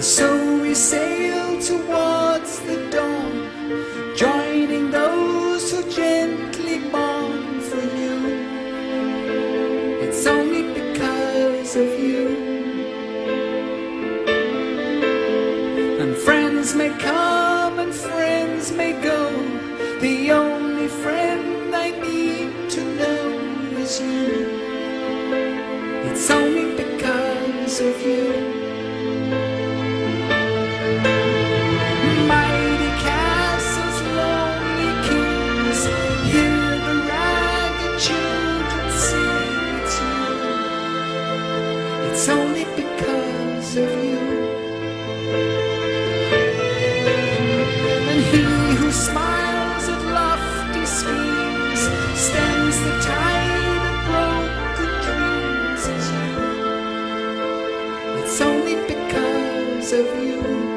And so we sail you.